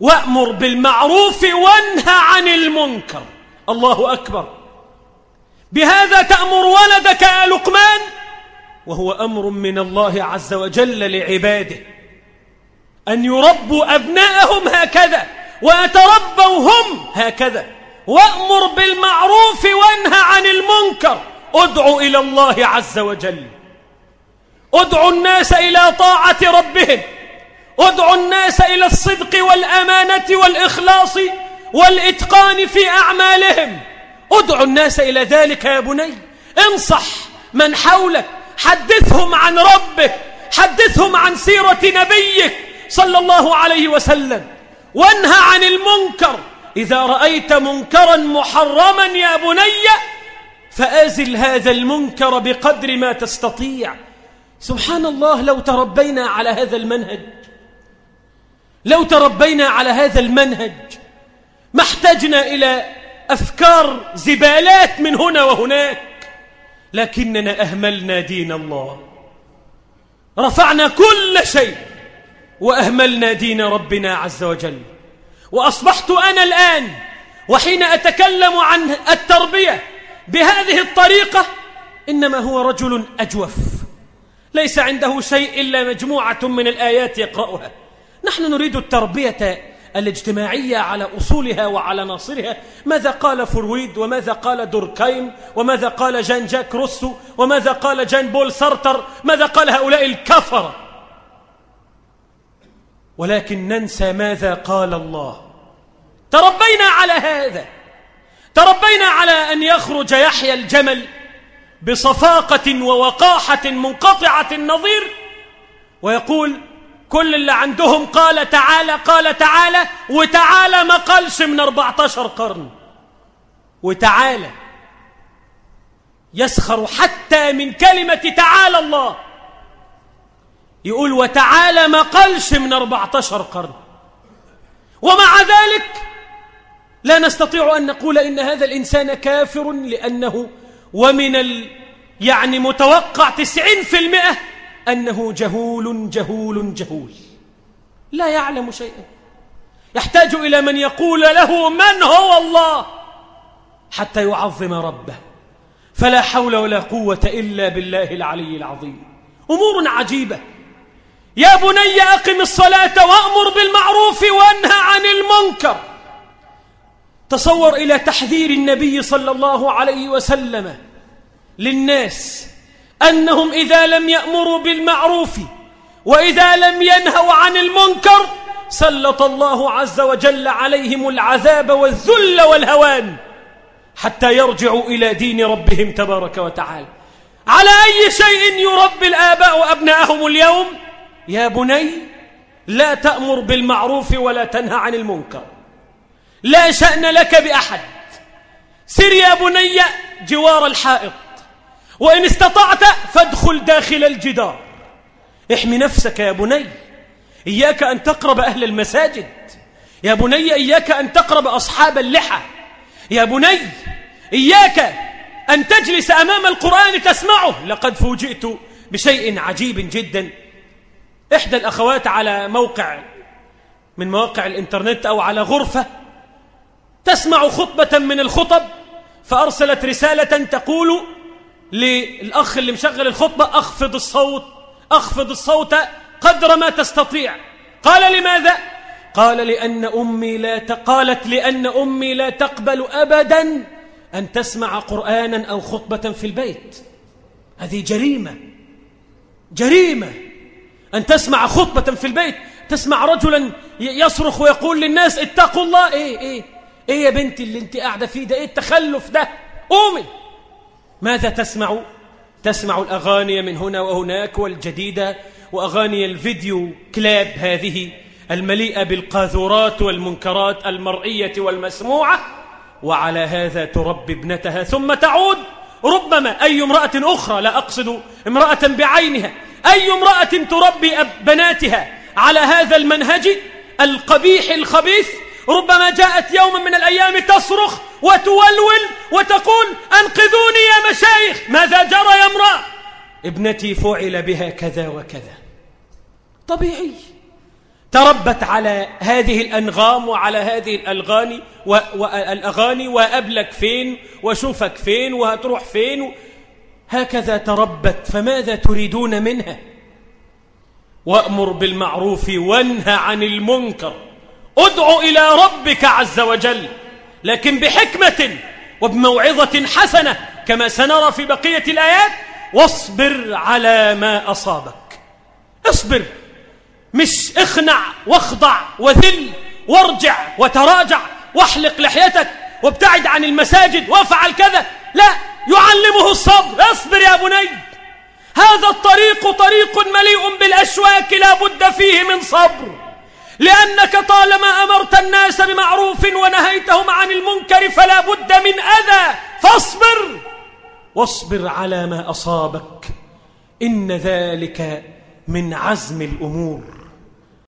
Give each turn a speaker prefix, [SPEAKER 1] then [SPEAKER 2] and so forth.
[SPEAKER 1] وأمر بالمعروف وانهى عن المنكر. الله أكبر. بهذا تأمر ولدك يا لقمان؟ وهو أمر من الله عز وجل لعباده. أن يربوا أبناءهم هكذا ويتربوا هم هكذا. وأمر بالمعروف وانهى عن المنكر. ادع إلى الله عز وجل. ادع الناس إلى طاعة ربهم. ادع الناس إلى الصدق والأمانة والإخلاص والإتقان في أعمالهم. ادع الناس إلى ذلك يا بني. انصح من حولك. حدثهم عن ربه حدثهم عن سيرة نبيك صلى الله عليه وسلم. وانهى عن المنكر. إذا رأيت منكرا محرما يا بني فأزل هذا المنكر بقدر ما تستطيع. سبحان الله لو تربينا على هذا المنهج. لو تربينا على هذا المنهج ما احتجنا إلى أفكار زبالات من هنا وهناك لكننا أهملنا دين الله. رفعنا كل شيء وأهملنا دين ربنا عز وجل. وأصبحت أنا الآن وحين أتكلم عن التربية بهذه الطريقة إنما هو رجل أجوف. ليس عنده شيء إلا مجموعة من الآيات يقرأها. نحن نريد التربية الاجتماعية على أصولها وعلى عناصرها. ماذا قال فرويد؟ وماذا قال دوركايم؟ وماذا قال جان جاك روسو؟ وماذا قال جان بول سارتر؟ ماذا قال هؤلاء الكفرة؟ ولكن ننسى ماذا قال الله. تربينا على هذا. تربينا على أن يخرج يحيى الجمل بصفاقة ووقاحة منقطعة النظير ويقول كل اللي عندهم قال تعالى قال تعالى وتعالى ما قالش من 14 قرن. وتعالى يسخر حتى من كلمة تعالى الله. يقول وتعالى ما قالش من 14 قرن. ومع ذلك لا نستطيع أن نقول إن هذا الإنسان كافر لأنه ومن ال يعني متوقع تسعين في المئة أنه جهول جهول جهول. لا يعلم شيئا. يحتاج إلى من يقول له من هو الله حتى يعظم ربه. فلا حول ولا قوة إلا بالله العلي العظيم. أمور عجيبة. يا بني أقم الصلاة وأمر بالمعروف وأنهى عن المنكر. تصور إلى تحذير النبي صلى الله عليه وسلم للناس. أنهم إذا لم يأمروا بالمعروف وإذا لم ينهوا عن المنكر سلط الله عز وجل عليهم العذاب والذل والهوان حتى يرجعوا إلى دين ربهم تبارك وتعالى. على أي شيء يربي الآباء أبناءهم اليوم؟ يا بني لا تأمر بالمعروف ولا تنهى عن المنكر. لا شأن لك بأحد. سر يا بني جوار الحائط. وإن استطعت فادخل داخل الجدار. احمي نفسك يا بني إياك أن تقرب أهل المساجد. يا بني إياك أن تقرب أصحاب اللحى. يا بني إياك أن تجلس أمام القرآن تسمعه. لقد فوجئت بشيء عجيب جدا. إحدى الأخوات على موقع من مواقع الإنترنت أو على غرفة تسمع خطبة من الخطب فأرسلت رسالة تقول للأخ اللي مشغل الخطبة أخفض الصوت أخفض الصوت قدر ما تستطيع. قال لماذا؟ قال لأن أمي لا قالت لأن أمي لا تقبل أبدا أن تسمع قرآنا أو خطبة في البيت. هذه جريمة جريمة أن تسمع خطبة في البيت. تسمع رجلا يصرخ ويقول للناس اتقوا الله. إيه إيه إيه يا بنتي اللي أنت قاعدة فيه ده؟ إيه التخلف ده؟ قومي. ماذا تسمع؟ تسمع الأغاني من هنا وهناك والجديدة وأغاني الفيديو كلاب هذه المليئة بالقاذورات والمنكرات المرئية والمسموعة وعلى هذا تربي ابنتها ثم تعود ربما أي امرأة أخرى لا أقصد امرأة بعينها أي امرأة تربي بناتها على هذا المنهج القبيح الخبيث ربما جاءت يوما من الأيام تصرخ وتولول وتقول أنقذوني يا مشايخ ماذا جرى يا امرأة؟ ابنتي فعل بها كذا وكذا. طبيعي. تربت على هذه الأنغام وعلى هذه الألغاني والأغاني وأبلك فين وشوفك فين وهتروح فين. هكذا تربت فماذا تريدون منها؟ وأمر بالمعروف وانهى عن المنكر. ادع إلى ربك عز وجل لكن بحكمة وبموعظة حسنة كما سنرى في بقية الآيات واصبر على ما أصابك. اصبر مش اخنع واخضع وذل وارجع وتراجع واحلق لحيتك وابتعد عن المساجد وافعل كذا. لا يعلمه الصبر. اصبر يا بني. هذا الطريق طريق مليء بالأشواك لا بد فيه من صبر. لأنك طالما أمرت الناس بمعروف ونهيتهم عن المنكر فلا بد من أذى. فاصبر. واصبر على ما أصابك. إن ذلك من عزم الأمور.